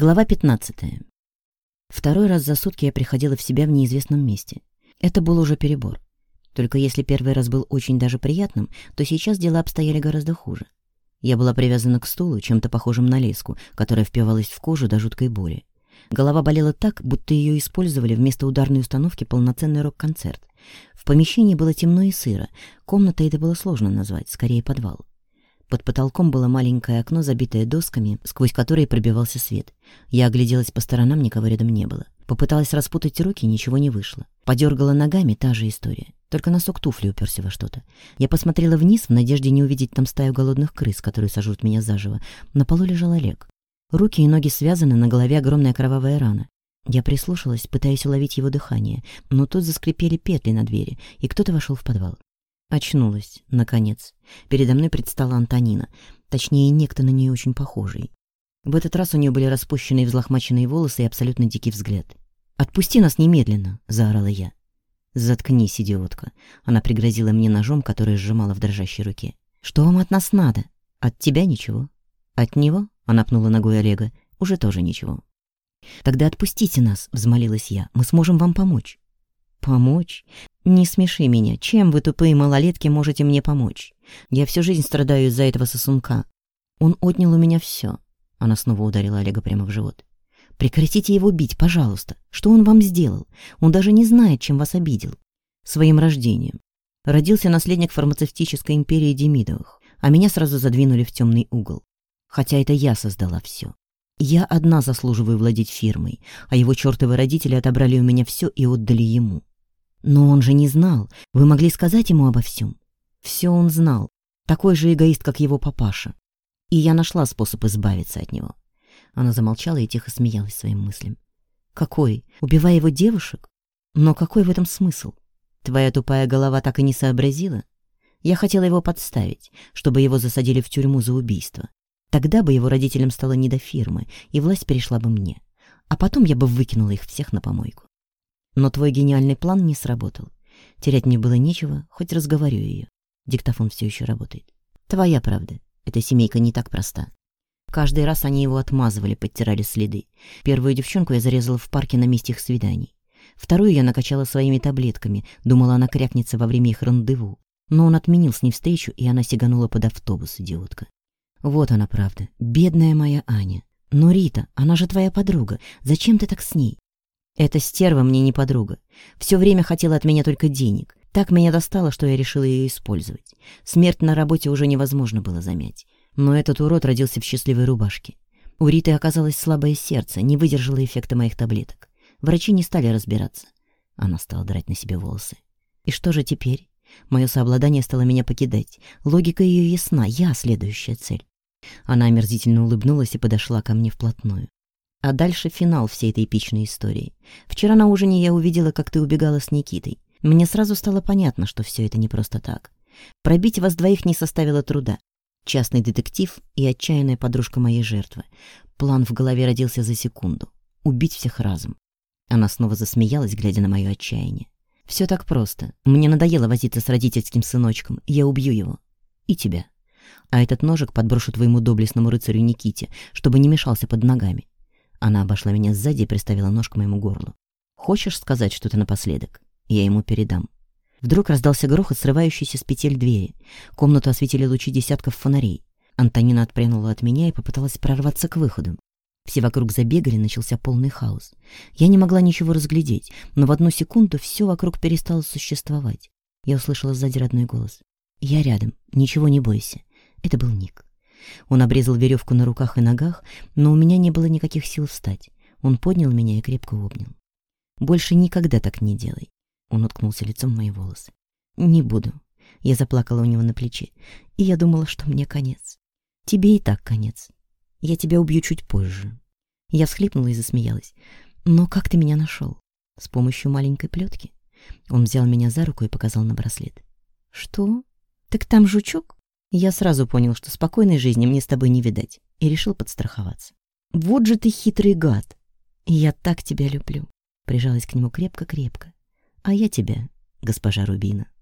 Глава 15. Второй раз за сутки я приходила в себя в неизвестном месте. Это был уже перебор. Только если первый раз был очень даже приятным, то сейчас дела обстояли гораздо хуже. Я была привязана к стулу, чем-то похожим на леску, которая впивалась в кожу до жуткой боли. Голова болела так, будто ее использовали вместо ударной установки полноценный рок-концерт. В помещении было темно и сыро. Комната это было сложно назвать, скорее подвал. Под потолком было маленькое окно, забитое досками, сквозь которые пробивался свет. Я огляделась по сторонам, никого рядом не было. Попыталась распутать руки, ничего не вышло. Подергала ногами, та же история. Только носок туфли уперся во что-то. Я посмотрела вниз в надежде не увидеть там стаю голодных крыс, которые сожрут меня заживо. На полу лежал Олег. Руки и ноги связаны, на голове огромная кровавая рана. Я прислушалась, пытаясь уловить его дыхание, но тут заскрипели петли на двери, и кто-то вошел в подвал. Очнулась, наконец. Передо мной предстала Антонина, точнее, некто на нее очень похожий. В этот раз у нее были распущенные взлохмаченные волосы и абсолютно дикий взгляд. «Отпусти нас немедленно!» — заорала я. «Заткнись, идиотка!» Она пригрозила мне ножом, который сжимала в дрожащей руке. «Что вам от нас надо? От тебя ничего. От него?» — она пнула ногой Олега. «Уже тоже ничего». «Тогда отпустите нас!» — взмолилась я. «Мы сможем вам помочь». «Помочь? Не смеши меня. Чем вы, тупые малолетки, можете мне помочь? Я всю жизнь страдаю из-за этого сосунка. Он отнял у меня все. Она снова ударила Олега прямо в живот. Прекратите его бить, пожалуйста. Что он вам сделал? Он даже не знает, чем вас обидел. Своим рождением. Родился наследник фармацевтической империи Демидовых, а меня сразу задвинули в темный угол. Хотя это я создала все. Я одна заслуживаю владеть фирмой, а его чертовы родители отобрали у меня все и отдали ему. Но он же не знал. Вы могли сказать ему обо всем. Все он знал. Такой же эгоист, как его папаша. И я нашла способ избавиться от него. Она замолчала и тихо смеялась своим мыслям. Какой? Убивая его девушек? Но какой в этом смысл? Твоя тупая голова так и не сообразила? Я хотела его подставить, чтобы его засадили в тюрьму за убийство. Тогда бы его родителям стало не до фирмы, и власть перешла бы мне. А потом я бы выкинула их всех на помойку. Но твой гениальный план не сработал. Терять мне было нечего, хоть разговорю ее. Диктофон все еще работает. Твоя правда. Эта семейка не так проста. Каждый раз они его отмазывали, подтирали следы. Первую девчонку я зарезала в парке на месте их свиданий. Вторую я накачала своими таблетками, думала, она крякнется во время их рандеву. Но он отменил с ней встречу, и она сиганула под автобус, идиотка. Вот она правда, бедная моя Аня. Но Рита, она же твоя подруга, зачем ты так с ней? Эта стерва мне не подруга. Все время хотела от меня только денег. Так меня достало, что я решила ее использовать. Смерть на работе уже невозможно было замять. Но этот урод родился в счастливой рубашке. У Риты оказалось слабое сердце, не выдержало эффекта моих таблеток. Врачи не стали разбираться. Она стала драть на себе волосы. И что же теперь? Мое сообладание стало меня покидать. Логика ее ясна, я следующая цель. Она омерзительно улыбнулась и подошла ко мне вплотную. А дальше финал всей этой эпичной истории. Вчера на ужине я увидела, как ты убегала с Никитой. Мне сразу стало понятно, что все это не просто так. Пробить вас двоих не составило труда. Частный детектив и отчаянная подружка моей жертвы. План в голове родился за секунду. Убить всех разом. Она снова засмеялась, глядя на мое отчаяние. Все так просто. Мне надоело возиться с родительским сыночком. Я убью его. И тебя. А этот ножик подброшу твоему доблестному рыцарю Никите, чтобы не мешался под ногами. Она обошла меня сзади и приставила нож к моему горлу. «Хочешь сказать что-то напоследок? Я ему передам». Вдруг раздался грохот, срывающийся с петель двери. Комнату осветили лучи десятков фонарей. Антонина отпрянула от меня и попыталась прорваться к выходу. Все вокруг забегали, начался полный хаос. Я не могла ничего разглядеть, но в одну секунду все вокруг перестало существовать. Я услышала сзади родной голос. «Я рядом, ничего не бойся». Это был Ник. Он обрезал веревку на руках и ногах, но у меня не было никаких сил встать. Он поднял меня и крепко обнял. «Больше никогда так не делай». Он уткнулся лицом в мои волосы. «Не буду». Я заплакала у него на плече, и я думала, что мне конец. «Тебе и так конец. Я тебя убью чуть позже». Я всхлипнула и засмеялась. «Но как ты меня нашел? С помощью маленькой плетки?» Он взял меня за руку и показал на браслет. «Что? Так там жучок?» Я сразу понял, что спокойной жизни мне с тобой не видать, и решил подстраховаться. «Вот же ты хитрый гад! Я так тебя люблю!» Прижалась к нему крепко-крепко. «А я тебя, госпожа Рубина».